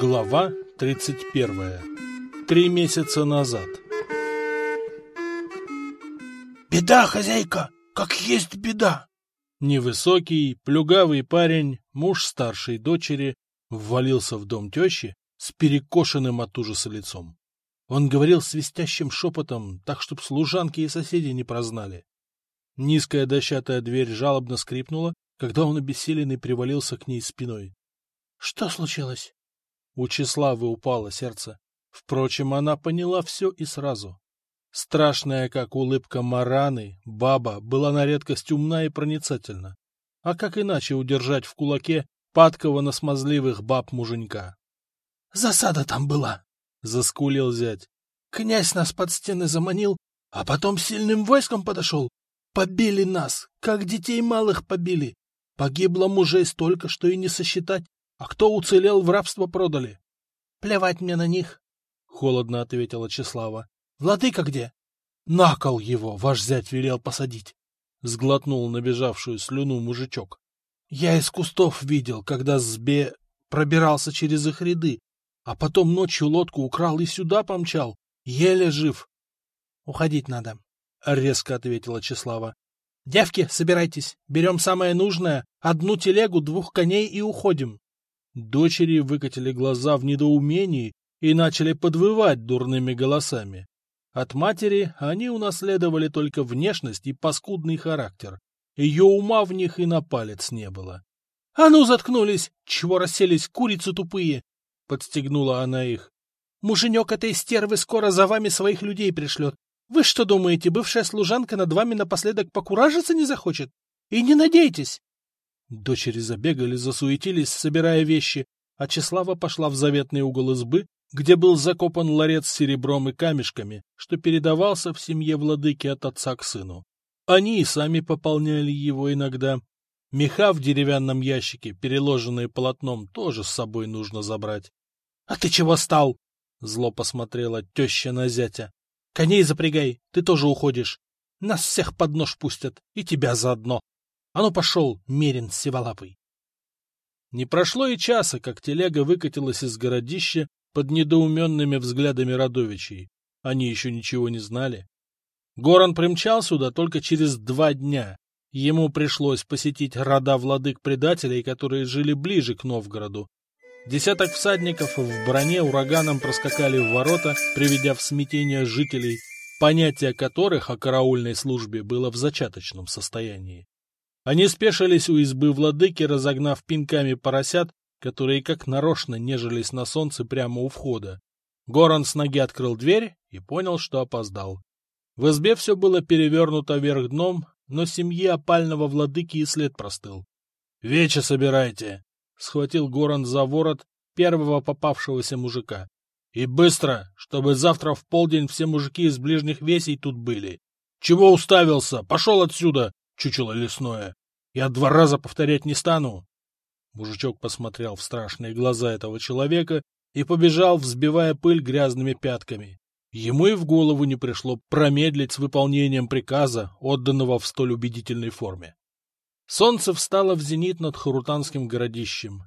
Глава 31. Три месяца назад. «Беда, хозяйка! Как есть беда!» Невысокий, плюгавый парень, муж старшей дочери, ввалился в дом тещи с перекошенным от ужаса лицом. Он говорил свистящим шепотом, так, чтоб служанки и соседи не прознали. Низкая дощатая дверь жалобно скрипнула, когда он обессиленный привалился к ней спиной. — Что случилось? У Числавы упало сердце. Впрочем, она поняла все и сразу. Страшная, как улыбка Мараны, баба была на редкость умна и проницательна. А как иначе удержать в кулаке падкого на смазливых баб муженька? — Засада там была, — заскулил зять. — Князь нас под стены заманил, а потом сильным войском подошел. Побили нас, как детей малых побили. Погибло мужей столько, что и не сосчитать. А кто уцелел, в рабство продали. — Плевать мне на них, — холодно ответила Числава. — Владыка где? — На кол его ваш зять велел посадить, — сглотнул набежавшую слюну мужичок. — Я из кустов видел, когда Сбе пробирался через их ряды, а потом ночью лодку украл и сюда помчал. Еле жив. — Уходить надо, — резко ответила Числава. — Девки, собирайтесь, берем самое нужное, одну телегу, двух коней и уходим. Дочери выкатили глаза в недоумении и начали подвывать дурными голосами. От матери они унаследовали только внешность и паскудный характер. Ее ума в них и на палец не было. — А ну, заткнулись! Чего расселись, курицы тупые! — подстегнула она их. — Муженек этой стервы скоро за вами своих людей пришлет. Вы что думаете, бывшая служанка над вами напоследок покуражиться не захочет? И не надейтесь! Дочери забегали, засуетились, собирая вещи, а Числава пошла в заветный угол избы, где был закопан ларец с серебром и камешками, что передавался в семье владыки от отца к сыну. Они и сами пополняли его иногда. Меха в деревянном ящике, переложенные полотном, тоже с собой нужно забрать. — А ты чего стал? — зло посмотрела теща на зятя. — Коней запрягай, ты тоже уходишь. Нас всех под нож пустят, и тебя заодно. А ну пошел, Мерин сиволапый! Не прошло и часа, как телега выкатилась из городища под недоуменными взглядами родовичей. Они еще ничего не знали. Горан примчал сюда только через два дня. Ему пришлось посетить рода владык-предателей, которые жили ближе к Новгороду. Десяток всадников в броне ураганом проскакали в ворота, приведя в смятение жителей, понятие которых о караульной службе было в зачаточном состоянии. Они спешились у избы владыки, разогнав пинками поросят, которые как нарочно нежились на солнце прямо у входа. Горан с ноги открыл дверь и понял, что опоздал. В избе все было перевернуто вверх дном, но семье опального владыки и след простыл. — Вече собирайте! — схватил Горан за ворот первого попавшегося мужика. — И быстро, чтобы завтра в полдень все мужики из ближних весей тут были. Чего уставился? Пошел отсюда, чучело лесное! Я два раза повторять не стану. Мужичок посмотрел в страшные глаза этого человека и побежал, взбивая пыль грязными пятками. Ему и в голову не пришло промедлить с выполнением приказа, отданного в столь убедительной форме. Солнце встало в зенит над Харутанским городищем.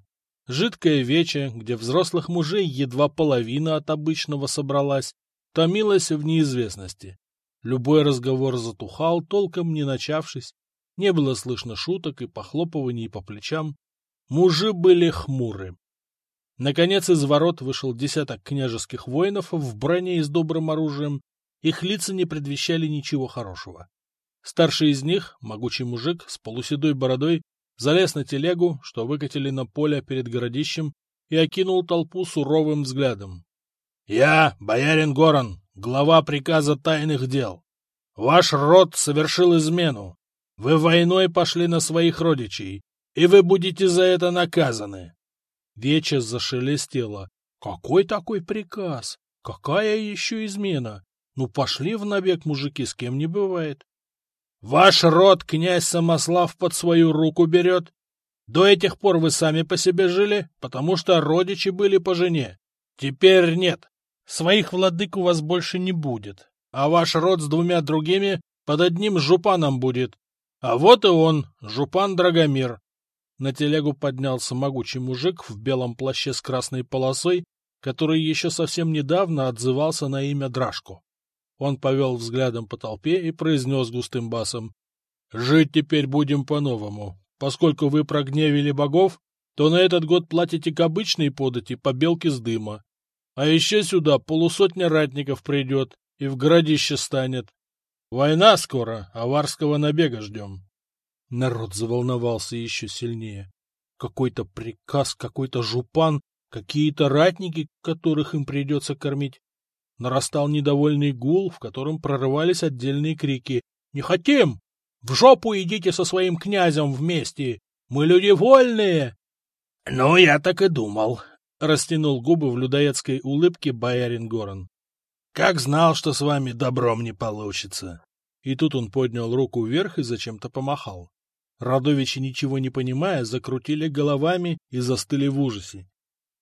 Жидкое вече, где взрослых мужей едва половина от обычного собралась, томилась в неизвестности. Любой разговор затухал, толком не начавшись, не было слышно шуток и похлопываний по плечам. Мужи были хмуры. Наконец из ворот вышел десяток княжеских воинов в броне и с добрым оружием. Их лица не предвещали ничего хорошего. Старший из них, могучий мужик с полуседой бородой, залез на телегу, что выкатили на поле перед городищем, и окинул толпу суровым взглядом. — Я, боярин Горан, глава приказа тайных дел. Ваш род совершил измену. Вы войной пошли на своих родичей, и вы будете за это наказаны. Веча зашелестела. Какой такой приказ? Какая еще измена? Ну, пошли в набег мужики, с кем не бывает. Ваш род князь Самослав под свою руку берет. До этих пор вы сами по себе жили, потому что родичи были по жене. Теперь нет. Своих владык у вас больше не будет. А ваш род с двумя другими под одним жупаном будет, а вот и он, Жупан Драгомир. На телегу поднялся могучий мужик в белом плаще с красной полосой, который еще совсем недавно отзывался на имя Драшко. Он повел взглядом по толпе и произнес густым басом. — Жить теперь будем по-новому. Поскольку вы прогневили богов, то на этот год платите к обычной подати по белке с дыма. А еще сюда полусотня ратников придет и в городище станет. Война скоро, а варского набега ждем. Народ заволновался еще сильнее. Какой-то приказ, какой-то жупан, какие-то ратники, которых им придется кормить. Нарастал недовольный гул, в котором прорывались отдельные крики. «Не хотим! В жопу идите со своим князем вместе! Мы люди вольные!» «Ну, я так и думал», — растянул губы в людоедской улыбке боярин Горан. «Как знал, что с вами добром не получится!» И тут он поднял руку вверх и зачем-то помахал. Радовичи, ничего не понимая, закрутили головами и застыли в ужасе.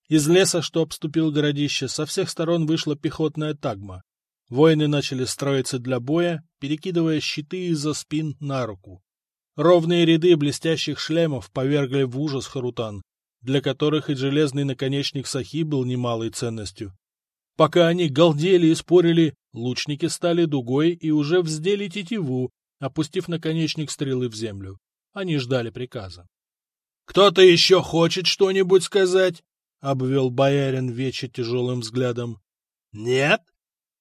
Из леса, что обступил городище, со всех сторон вышла пехотная тагма. Воины начали строиться для боя, перекидывая щиты из-за спин на руку. Ровные ряды блестящих шлемов повергли в ужас Харутан, для которых и железный наконечник Сахи был немалой ценностью. Пока они галдели и спорили, лучники стали дугой и уже вздели тетиву, опустив наконечник стрелы в землю. Они ждали приказа. — Кто-то еще хочет что-нибудь сказать? — обвел боярин вече тяжелым взглядом. — Нет?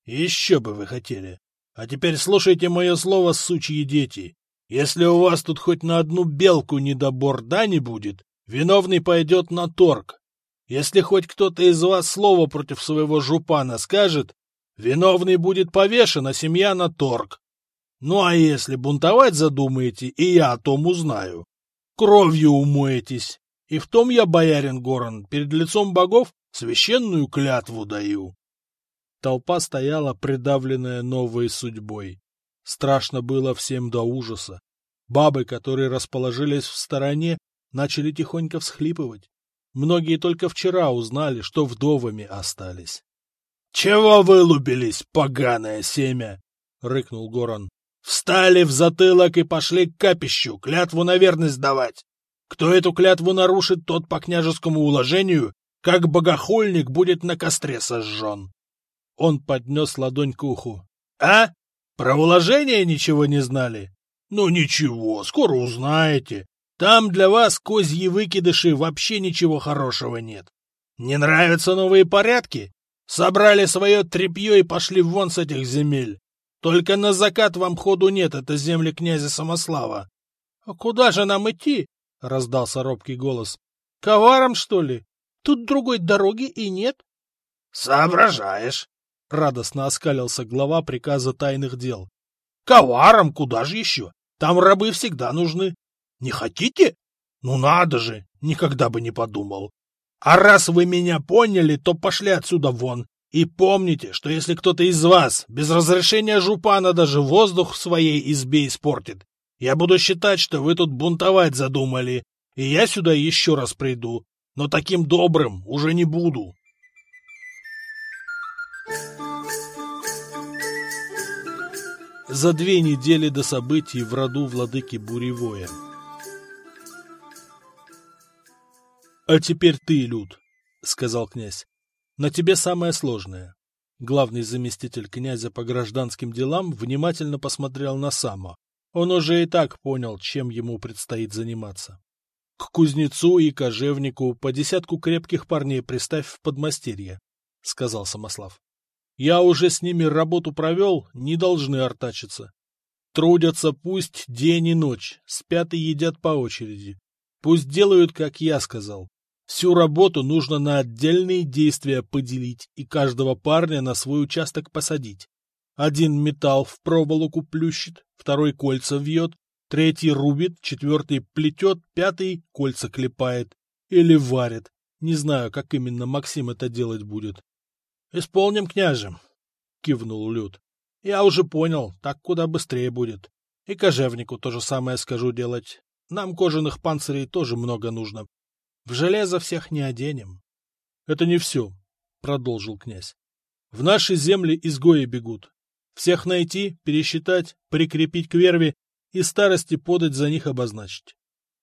Еще бы вы хотели. А теперь слушайте мое слово, сучьи дети. Если у вас тут хоть на одну белку недобор да не будет, виновный пойдет на торг. Если хоть кто-то из вас слово против своего жупана скажет, виновный будет повешен, а семья на торг. Ну а если бунтовать задумаете, и я о том узнаю, кровью умоетесь. И в том я, боярин Горан, перед лицом богов священную клятву даю. Толпа стояла, придавленная новой судьбой. Страшно было всем до ужаса. Бабы, которые расположились в стороне, начали тихонько всхлипывать. Многие только вчера узнали, что вдовами остались. — Чего вылупились, поганое семя? — рыкнул Горан. Встали в затылок и пошли к капищу, клятву на верность давать. Кто эту клятву нарушит, тот по княжескому уложению, как богохульник, будет на костре сожжен. Он поднес ладонь к уху. — А? Про уложение ничего не знали? Ну ничего, скоро узнаете. Там для вас, козьи выкидыши, вообще ничего хорошего нет. Не нравятся новые порядки? Собрали свое тряпье и пошли вон с этих земель. Только на закат вам ходу нет, это земли князя Самослава. — А куда же нам идти? — раздался робкий голос. — Коваром, что ли? Тут другой дороги и нет. — Соображаешь, — радостно оскалился глава приказа тайных дел. — Коваром куда же еще? Там рабы всегда нужны. Не хотите? Ну надо же, никогда бы не подумал. А раз вы меня поняли, то пошли отсюда вон. И помните, что если кто-то из вас без разрешения жупана даже воздух в своей избе испортит, я буду считать, что вы тут бунтовать задумали, и я сюда еще раз приду, но таким добрым уже не буду. За две недели до событий в роду владыки Буревоя. — А теперь ты, Люд, — сказал князь. На тебе самое сложное. Главный заместитель князя по гражданским делам внимательно посмотрел на Сама. Он уже и так понял, чем ему предстоит заниматься. К кузнецу и кожевнику по десятку крепких парней приставь в подмастерье, — сказал Самослав. Я уже с ними работу провел, не должны артачиться. Трудятся пусть день и ночь, спят и едят по очереди. Пусть делают, как я сказал. Всю работу нужно на отдельные действия поделить и каждого парня на свой участок посадить. Один металл в проволоку плющит, второй кольца вьет, третий рубит, четвертый плетет, пятый кольца клепает или варит. Не знаю, как именно Максим это делать будет. — Исполним, княже, — кивнул Люд. — Я уже понял, так куда быстрее будет. И кожевнику то же самое скажу делать. Нам кожаных панцирей тоже много нужно. В железо всех не оденем. — Это не все, — продолжил князь. — В наши земли изгои бегут. Всех найти, пересчитать, прикрепить к верви и старости подать за них обозначить.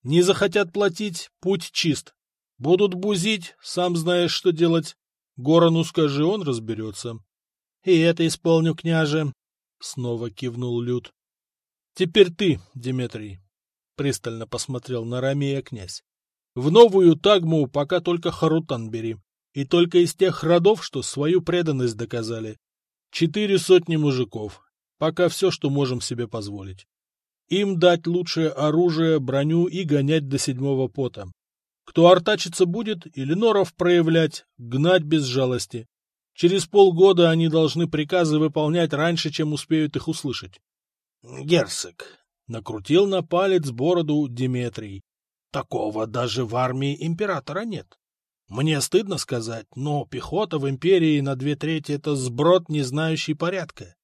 Не захотят платить, путь чист. Будут бузить, сам знаешь, что делать. Горону скажи, он разберется. — И это исполню, княже, — снова кивнул Люд. — Теперь ты, Диметрий, — пристально посмотрел на Рамея князь. — В новую Тагму пока только Харутан бери, и только из тех родов, что свою преданность доказали. Четыре сотни мужиков, пока все, что можем себе позволить. Им дать лучшее оружие, броню и гонять до седьмого пота. Кто артачиться будет или норов проявлять, гнать без жалости. Через полгода они должны приказы выполнять раньше, чем успеют их услышать. — Герцог, — накрутил на палец бороду Диметрий, — такого даже в армии императора нет. Мне стыдно сказать, но пехота в империи на две трети — это сброд, не знающий порядка.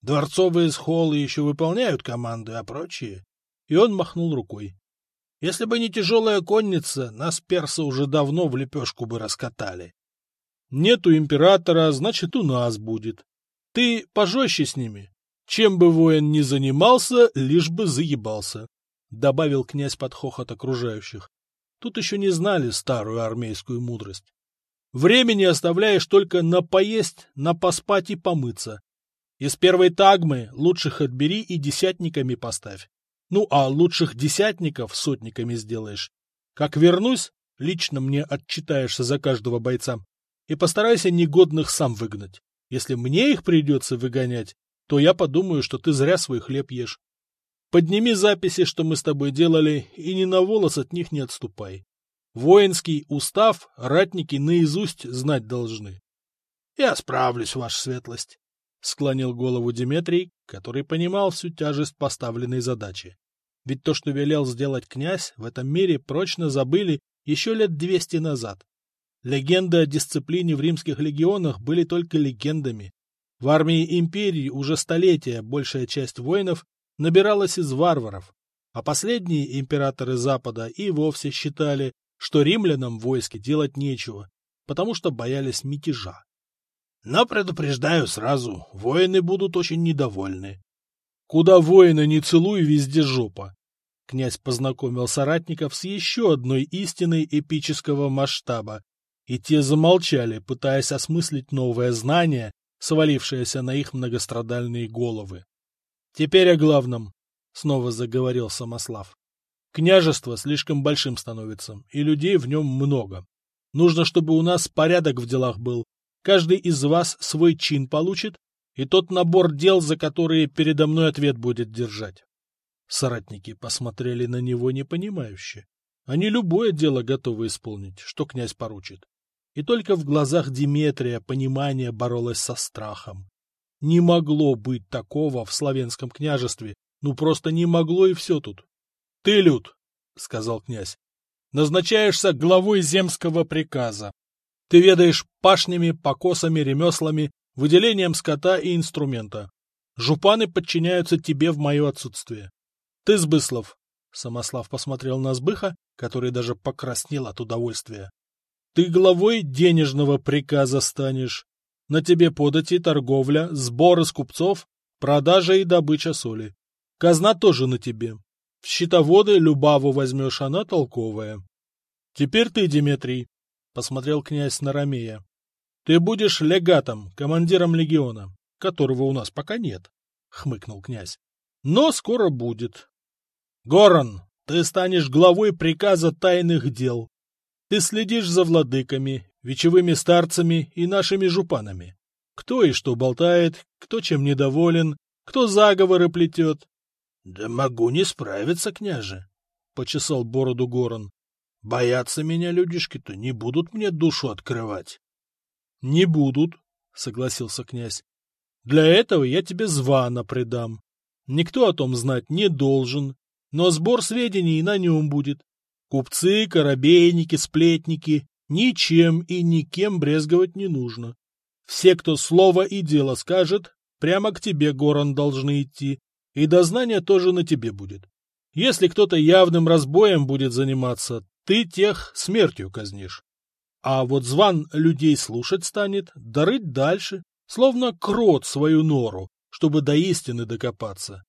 Дворцовые схолы еще выполняют команды, а прочие... И он махнул рукой. Если бы не тяжелая конница, нас персы уже давно в лепешку бы раскатали. Нету императора, значит, у нас будет. Ты пожестче с ними. Чем бы воин ни занимался, лишь бы заебался, — добавил князь под хохот окружающих. Тут еще не знали старую армейскую мудрость. Времени оставляешь только на поесть, на поспать и помыться. Из первой тагмы лучших отбери и десятниками поставь. Ну, а лучших десятников сотниками сделаешь. Как вернусь, лично мне отчитаешься за каждого бойца. И постарайся негодных сам выгнать. Если мне их придется выгонять, то я подумаю, что ты зря свой хлеб ешь. Подними записи, что мы с тобой делали, и ни на волос от них не отступай. Воинский устав ратники наизусть знать должны. — Я справлюсь, ваша светлость склонил голову Диметрий, который понимал всю тяжесть поставленной задачи. Ведь то, что велел сделать князь, в этом мире прочно забыли еще лет двести назад. Легенды о дисциплине в римских легионах были только легендами. В армии империи уже столетия большая часть воинов набиралась из варваров, а последние императоры Запада и вовсе считали, что римлянам в войске делать нечего, потому что боялись мятежа. Но предупреждаю сразу, воины будут очень недовольны. Куда воина не целуй, везде жопа. Князь познакомил соратников с еще одной истиной эпического масштаба, и те замолчали, пытаясь осмыслить новое знание, свалившееся на их многострадальные головы. Теперь о главном, — снова заговорил Самослав. Княжество слишком большим становится, и людей в нем много. Нужно, чтобы у нас порядок в делах был, Каждый из вас свой чин получит, и тот набор дел, за которые передо мной ответ будет держать. Соратники посмотрели на него непонимающе. Они любое дело готовы исполнить, что князь поручит. И только в глазах Диметрия понимание боролось со страхом. Не могло быть такого в славянском княжестве, ну просто не могло и все тут. — Ты, Люд, — сказал князь, — назначаешься главой земского приказа, ты ведаешь пашнями, покосами, ремеслами, выделением скота и инструмента. Жупаны подчиняются тебе в мое отсутствие. Ты, Сбыслов, — Самослав посмотрел на Сбыха, который даже покраснел от удовольствия, — ты главой денежного приказа станешь. На тебе подати, торговля, сбор из купцов, продажа и добыча соли. Казна тоже на тебе. В счетоводы Любаву возьмешь, она толковая. Теперь ты, Диметрий, — посмотрел князь на Ромея. — Ты будешь легатом, командиром легиона, которого у нас пока нет, — хмыкнул князь. — Но скоро будет. — Горан, ты станешь главой приказа тайных дел. Ты следишь за владыками, вечевыми старцами и нашими жупанами. Кто и что болтает, кто чем недоволен, кто заговоры плетет. — Да могу не справиться, княже, — почесал бороду Горан. Бояться меня людишки-то не будут мне душу открывать. — Не будут, — согласился князь. — Для этого я тебе звано предам. Никто о том знать не должен, но сбор сведений на нем будет. Купцы, корабейники, сплетники, ничем и никем брезговать не нужно. Все, кто слово и дело скажет, прямо к тебе, Горан, должны идти, и дознание тоже на тебе будет. Если кто-то явным разбоем будет заниматься, ты тех смертью казнишь. А вот зван людей слушать станет, дарыть дальше, словно крот свою нору, чтобы до истины докопаться.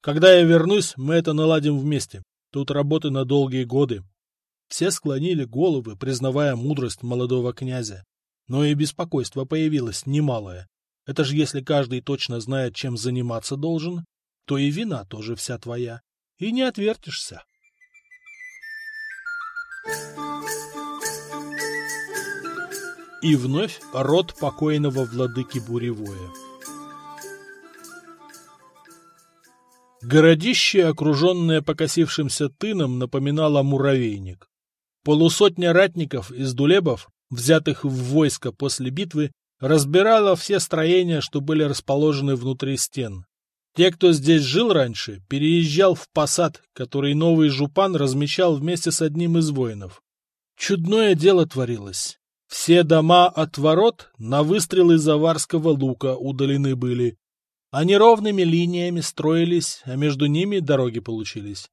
Когда я вернусь, мы это наладим вместе. Тут работы на долгие годы. Все склонили головы, признавая мудрость молодого князя. Но и беспокойство появилось немалое. Это же если каждый точно знает, чем заниматься должен, то и вина тоже вся твоя. И не отвертишься. И вновь род покойного владыки Буревое. Городище, окруженное покосившимся тыном, напоминало муравейник. Полусотня ратников из дулебов, взятых в войско после битвы, разбирала все строения, что были расположены внутри стен. Те, кто здесь жил раньше, переезжал в посад, который новый жупан размещал вместе с одним из воинов. Чудное дело творилось. Все дома от ворот на выстрелы заварского лука удалены были. Они ровными линиями строились, а между ними дороги получились.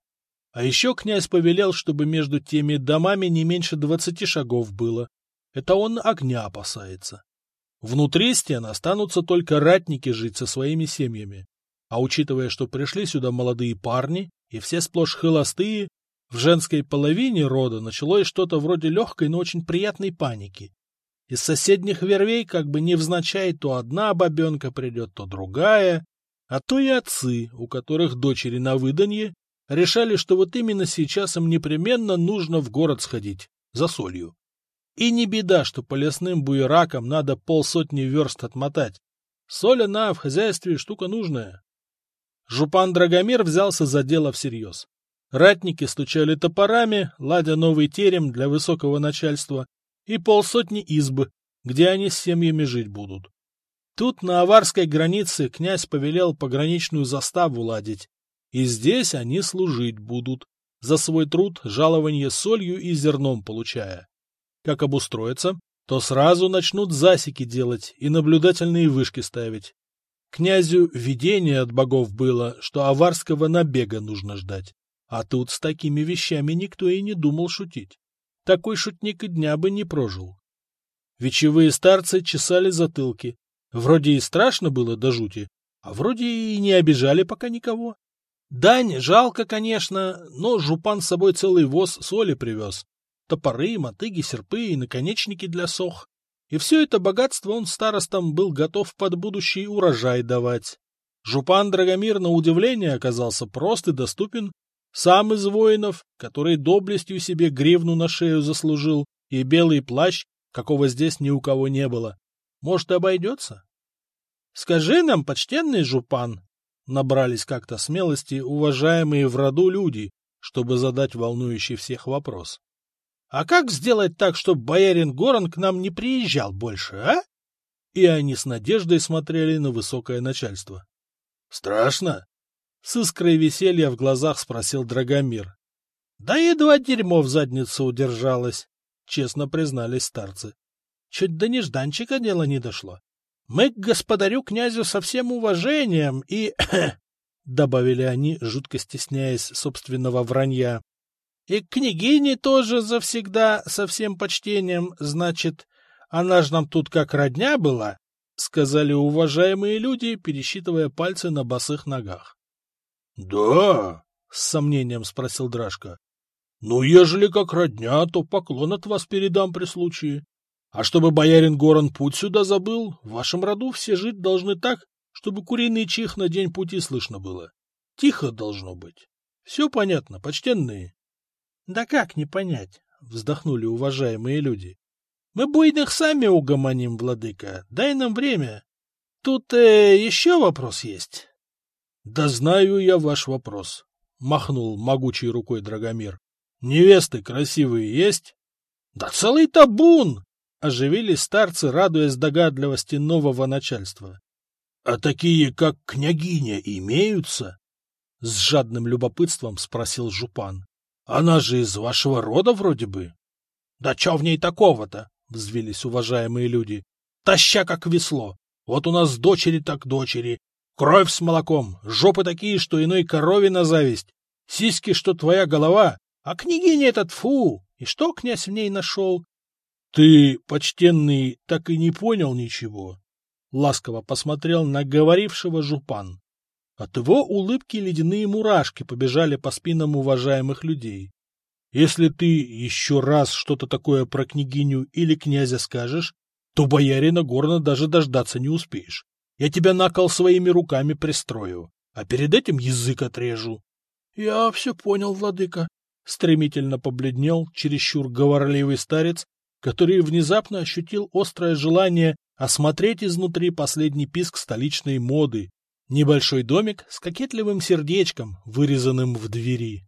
А еще князь повелел, чтобы между теми домами не меньше двадцати шагов было. Это он огня опасается. Внутри стен останутся только ратники жить со своими семьями. А учитывая, что пришли сюда молодые парни, и все сплошь холостые, в женской половине рода началось что-то вроде легкой, но очень приятной паники. Из соседних вервей как бы невзначай то одна бабенка придет, то другая, а то и отцы, у которых дочери на выданье, решали, что вот именно сейчас им непременно нужно в город сходить, за солью. И не беда, что по лесным буеракам надо полсотни верст отмотать. Соль она в хозяйстве штука нужная. Жупан Драгомир взялся за дело всерьез. Ратники стучали топорами, ладя новый терем для высокого начальства, и полсотни избы, где они с семьями жить будут. Тут на аварской границе князь повелел пограничную заставу ладить, и здесь они служить будут, за свой труд жалование солью и зерном получая. Как обустроиться, то сразу начнут засеки делать и наблюдательные вышки ставить. Князю видение от богов было, что аварского набега нужно ждать. А тут с такими вещами никто и не думал шутить. Такой шутник и дня бы не прожил. Вечевые старцы чесали затылки. Вроде и страшно было до жути, а вроде и не обижали пока никого. Дань жалко, конечно, но жупан с собой целый воз соли привез. Топоры, мотыги, серпы и наконечники для сох. И все это богатство он старостам был готов под будущий урожай давать. Жупан Драгомир на удивление оказался прост и доступен. Сам из воинов, который доблестью себе гривну на шею заслужил, и белый плащ, какого здесь ни у кого не было. Может, обойдется? — Скажи нам, почтенный Жупан, — набрались как-то смелости уважаемые в роду люди, чтобы задать волнующий всех вопрос. А как сделать так, чтобы боярин Горан к нам не приезжал больше, а? И они с надеждой смотрели на высокое начальство. — Страшно? — с искрой веселья в глазах спросил Драгомир. — Да едва дерьмо в задницу удержалось, — честно признались старцы. Чуть до нежданчика дело не дошло. Мы к господарю князю со всем уважением и... — добавили они, жутко стесняясь собственного вранья. И к княгине тоже завсегда со всем почтением, значит, она ж нам тут как родня была, — сказали уважаемые люди, пересчитывая пальцы на босых ногах. — Да, — с сомнением спросил Драшка. — Ну, ежели как родня, то поклон от вас передам при случае. А чтобы боярин Горан путь сюда забыл, в вашем роду все жить должны так, чтобы куриный чих на день пути слышно было. Тихо должно быть. Все понятно, почтенные. Да как не понять, вздохнули уважаемые люди. Мы буйных сами угомоним, владыка, дай нам время. Тут э, еще вопрос есть. Да знаю я ваш вопрос, махнул могучей рукой Драгомир. Невесты красивые есть? Да целый табун! Оживились старцы, радуясь догадливости нового начальства. — А такие, как княгиня, имеются? — с жадным любопытством спросил Жупан. Она же из вашего рода вроде бы. — Да чё в ней такого-то? — взвились уважаемые люди. — Таща как весло. Вот у нас дочери так дочери. Кровь с молоком, жопы такие, что иной корове на зависть. Сиськи, что твоя голова. А княгиня этот фу! И что князь в ней нашел? — Ты, почтенный, так и не понял ничего. Ласково посмотрел на говорившего жупан. От его улыбки ледяные мурашки побежали по спинам уважаемых людей. Если ты еще раз что-то такое про княгиню или князя скажешь, то боярина Горна даже дождаться не успеешь. Я тебя на кол своими руками пристрою, а перед этим язык отрежу. — Я все понял, владыка. Стремительно побледнел чересчур говорливый старец, который внезапно ощутил острое желание осмотреть изнутри последний писк столичной моды, небольшой домик с кокетливым сердечком, вырезанным в двери.